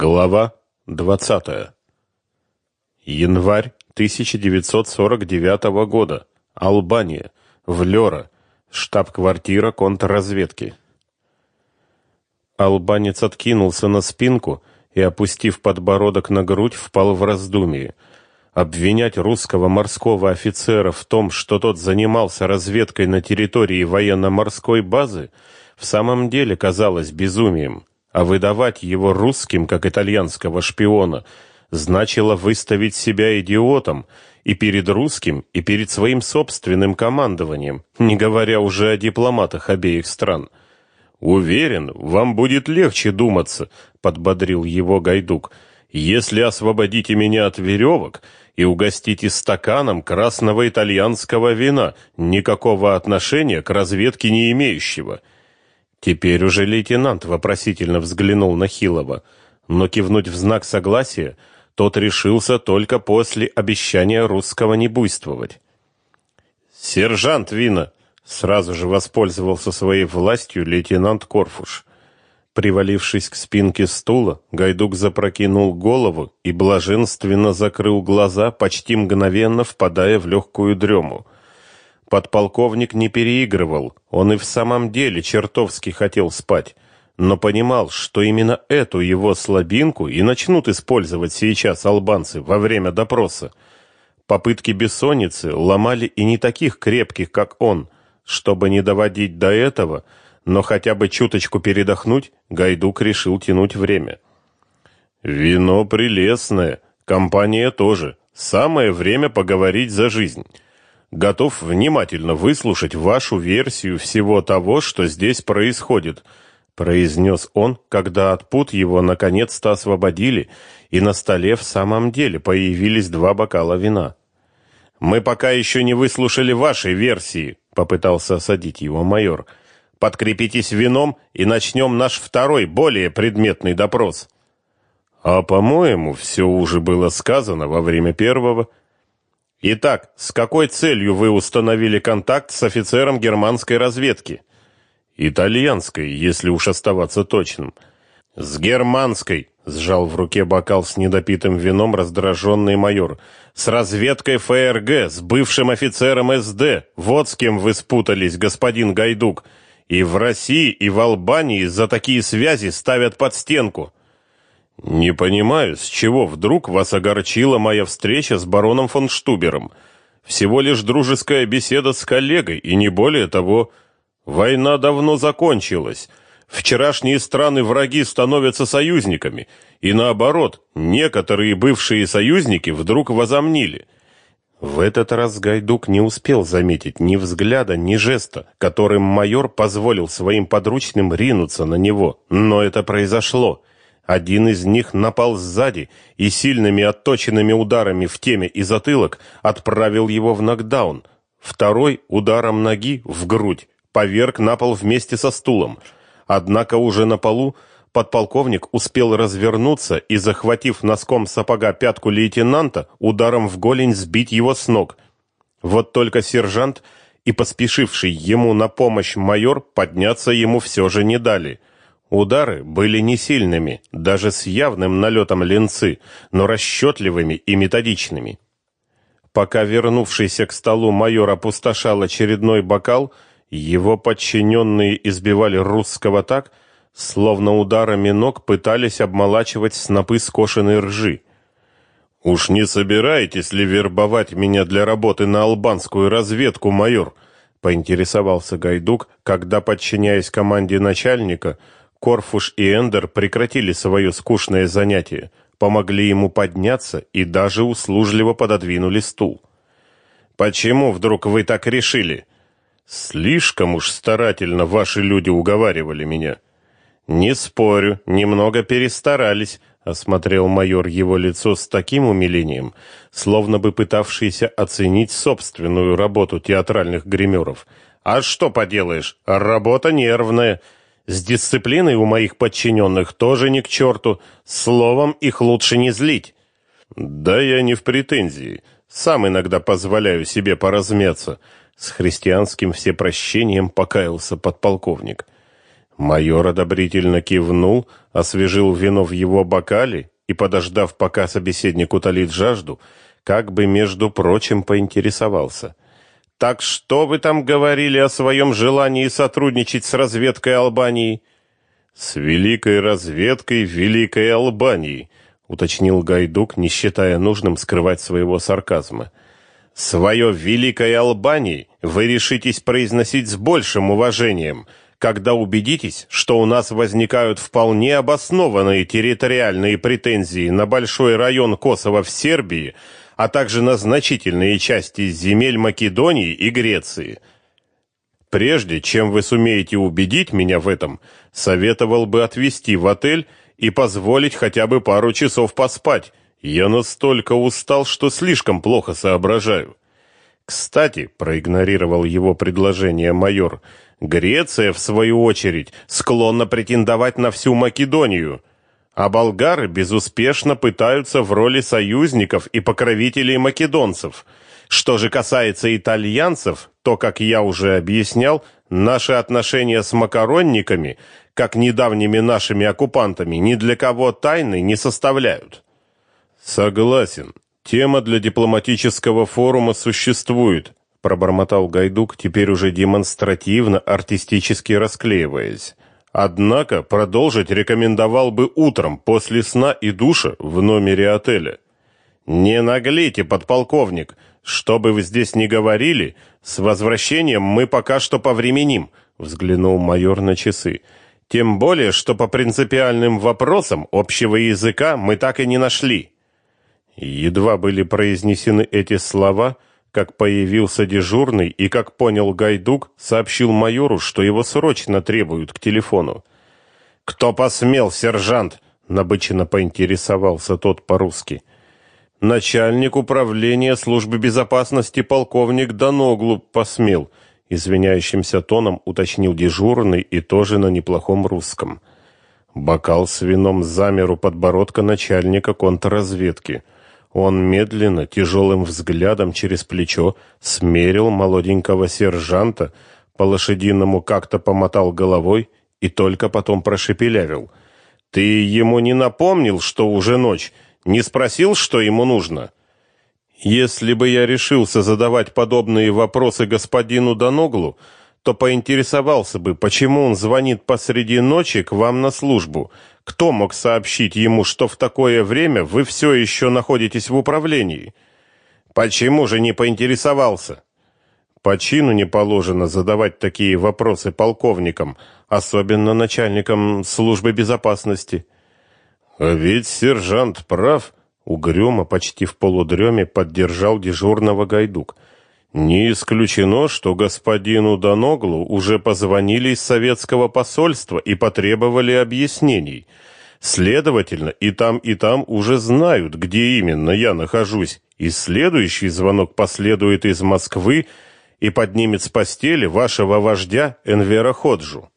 Глава 20. Январь 1949 года. Албания. Влёра. Штаб-квартира контрразведки. Албанец откинулся на спинку и, опустив подбородок на грудь, впал в раздумье. Обвинять русского морского офицера в том, что тот занимался разведкой на территории военно-морской базы, в самом деле казалось безумием а выдавать его русским как итальянского шпиона значило выставить себя идиотом и перед русским, и перед своим собственным командованием, не говоря уже о дипломатах обеих стран. Уверен, вам будет легче думаться, подбодрил его Гайдук. Если освободите меня от веревок и угостите стаканом красного итальянского вина, никакого отношения к разведке не имеющего. Теперь уже лейтенант вопросительно взглянул на Хилова, но кивнуть в знак согласия тот решился только после обещания русского не буйствовать. Сержант Вина сразу же воспользовался своей властью лейтенант Корфуш. Привалившись к спинке стула, Гайдук запрокинул голову и блаженственно закрыл глаза, почти мгновенно впадая в легкую дрему — Подполковник не переигрывал, он и в самом деле чертовски хотел спать, но понимал, что именно эту его слабинку и начнут использовать сейчас албанцы во время допроса. Попытки бессонницы ломали и не таких крепких, как он. Чтобы не доводить до этого, но хотя бы чуточку передохнуть, Гайдук решил тянуть время. Вино прелестное, компания тоже. Самое время поговорить за жизнь готов внимательно выслушать вашу версию всего того, что здесь происходит, произнес он, когда от пут его наконец-то освободили, и на столе в самом деле появились два бокала вина. Мы пока еще не выслушали вашей версии, попытался осадить его майор. Подкрепитесь вином и начнем наш второй, более предметный допрос. А по-моему, все уже было сказано во время первого. Итак, с какой целью вы установили контакт с офицером германской разведки? Итальянской, если уж оставаться точным. С германской, сжал в руке бокал с недопитым вином раздраженный майор. С разведкой ФРГ, с бывшим офицером СД. Вот с кем вы спутались, господин Гайдук. И в России, и в Албании за такие связи ставят под стенку. Не понимаю, с чего вдруг вас огорчила моя встреча с бароном фон Штубером. Всего лишь дружеская беседа с коллегой, и не более того. Война давно закончилась. Вчерашние страны-враги становятся союзниками, и наоборот, некоторые бывшие союзники вдруг возомнили. В этот раз Гайдук не успел заметить ни взгляда, ни жеста, которым майор позволил своим подручным ринуться на него, но это произошло. Один из них напал сзади и сильными отточенными ударами в теме и затылок отправил его в нокдаун. Второй ударом ноги в грудь поверг на пол вместе со стулом. Однако уже на полу подполковник успел развернуться и, захватив носком сапога пятку лейтенанта, ударом в голень сбить его с ног. Вот только сержант и поспешивший ему на помощь майор подняться ему все же не дали. Удары были не сильными, даже с явным налетом ленцы, но расчетливыми и методичными. Пока вернувшийся к столу майор опустошал очередной бокал, его подчиненные избивали русского так, словно ударами ног пытались обмолачивать снопы скошенной ржи. Уж не собираетесь ли вербовать меня для работы на албанскую разведку, майор? поинтересовался Гайдук, когда подчиняясь команде начальника, Корфуш и Эндер прекратили свое скучное занятие, помогли ему подняться и даже услужливо пододвинули стул. Почему вдруг вы так решили? Слишком уж старательно ваши люди уговаривали меня. Не спорю, немного перестарались, осмотрел майор его лицо с таким умилением, словно бы пытавшийся оценить собственную работу театральных гримеров. А что поделаешь, работа нервная. С дисциплиной у моих подчиненных тоже не к черту. Словом, их лучше не злить. Да я не в претензии. Сам иногда позволяю себе поразмяться. С христианским всепрощением покаялся подполковник. Майор одобрительно кивнул, освежил вино в его бокале и, подождав, пока собеседник утолит жажду, как бы, между прочим, поинтересовался. «Так что вы там говорили о своем желании сотрудничать с разведкой Албании?» «С великой разведкой Великой Албании», — уточнил Гайдук, не считая нужным скрывать своего сарказма. «Свое Великой Албании вы решитесь произносить с большим уважением», когда убедитесь, что у нас возникают вполне обоснованные территориальные претензии на большой район Косово в Сербии, а также на значительные части земель Македонии и Греции. Прежде чем вы сумеете убедить меня в этом, советовал бы отвезти в отель и позволить хотя бы пару часов поспать. Я настолько устал, что слишком плохо соображаю. Кстати, проигнорировал его предложение майор. Греция, в свою очередь, склонна претендовать на всю Македонию, а болгары безуспешно пытаются в роли союзников и покровителей македонцев. Что же касается итальянцев, то, как я уже объяснял, наши отношения с макаронниками, как недавними нашими оккупантами, ни для кого тайны не составляют. Согласен. Тема для дипломатического форума существует, пробормотал Гайдук, теперь уже демонстративно артистически расклеиваясь. Однако продолжить рекомендовал бы утром после сна и душа в номере отеля. Не наглейте, подполковник, что бы вы здесь ни говорили, с возвращением мы пока что повременим, взглянул майор на часы. Тем более, что по принципиальным вопросам общего языка мы так и не нашли. Едва были произнесены эти слова, как появился дежурный и, как понял Гайдук, сообщил майору, что его срочно требуют к телефону. «Кто посмел, сержант?» — набычно поинтересовался тот по-русски. «Начальник управления службы безопасности полковник Даноглу посмел», — извиняющимся тоном уточнил дежурный и тоже на неплохом русском. Бокал с вином замер у подбородка начальника контрразведки — он медленно, тяжелым взглядом через плечо смерил молоденького сержанта, по-лошадиному как-то помотал головой и только потом прошепелявил. «Ты ему не напомнил, что уже ночь? Не спросил, что ему нужно?» «Если бы я решился задавать подобные вопросы господину Даноглу, то поинтересовался бы, почему он звонит посреди ночи к вам на службу, кто мог сообщить ему, что в такое время вы все еще находитесь в управлении? Почему же не поинтересовался? По чину не положено задавать такие вопросы полковникам, особенно начальникам службы безопасности. А ведь сержант прав, угрюмо, почти в полудреме поддержал дежурного Гайдук. Не исключено, что господину Даноглу уже позвонили из советского посольства и потребовали объяснений. Следовательно, и там, и там уже знают, где именно я нахожусь. И следующий звонок последует из Москвы и поднимет с постели вашего вождя Энвера Ходжу.